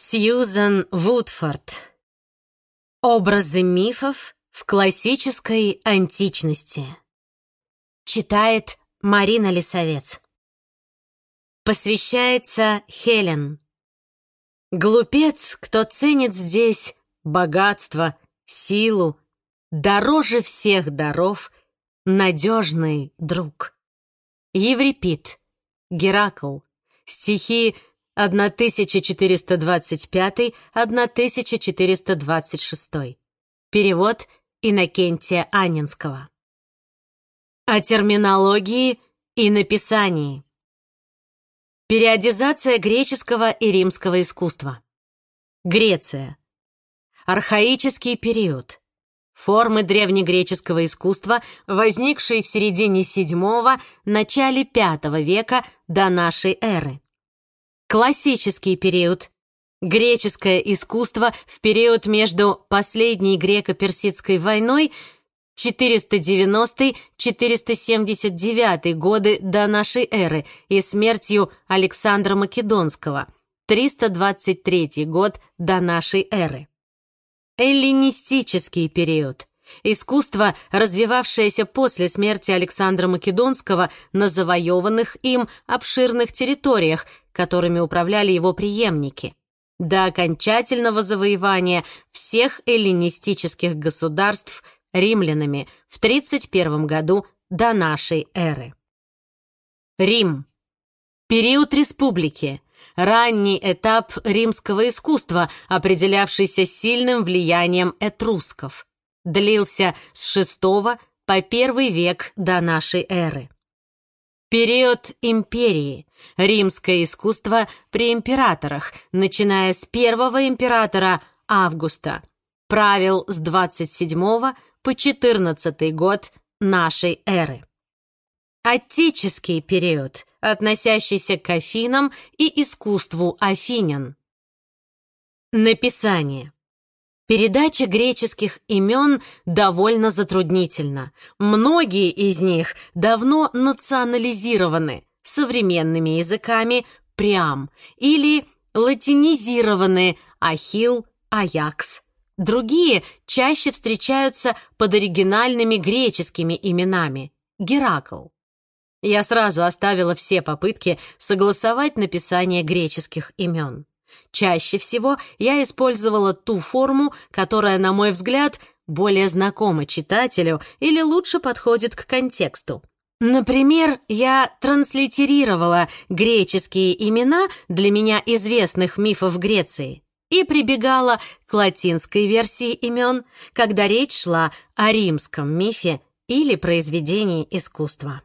Сьюзан Вудфорд. Образы мифов в классической античности. Читает Марина Лисовец. Посвящается Хелен. Глупец, кто ценит здесь богатство, силу, дороже всех даров, надежный друг. Еврипид, Геракл, стихи 1425-1426. Перевод Иннокентия Анинского. О терминологии и написании. Периодизация греческого и римского искусства. Греция. Архаический период. Формы древнегреческого искусства, возникшие в середине VII – начале V века до нашей эры. Классический период. Греческое искусство в период между последней греко-персидской войной 490-479 годы до нашей эры и смертью Александра Македонского 323 год до нашей эры. Эллинистический период. Искусство, развивавшееся после смерти Александра Македонского на завоеванных им обширных территориях, которыми управляли его преемники, до окончательного завоевания всех эллинистических государств римлянами в 31 году до нашей эры. Рим. Период республики. Ранний этап римского искусства, определявшийся сильным влиянием этрусков длился с VI по I век до нашей эры. Период империи. Римское искусство при императорах, начиная с первого императора Августа. Правил с 27 по 14 год нашей эры. Отеческий период, относящийся к Афинам и искусству афинян. Написание. Передача греческих имен довольно затруднительна. Многие из них давно национализированы современными языками прям или латинизированы Ахилл, Аякс. Другие чаще встречаются под оригинальными греческими именами Геракл. Я сразу оставила все попытки согласовать написание греческих имен. Чаще всего я использовала ту форму, которая, на мой взгляд, более знакома читателю или лучше подходит к контексту. Например, я транслитерировала греческие имена для меня известных мифов Греции и прибегала к латинской версии имен, когда речь шла о римском мифе или произведении искусства.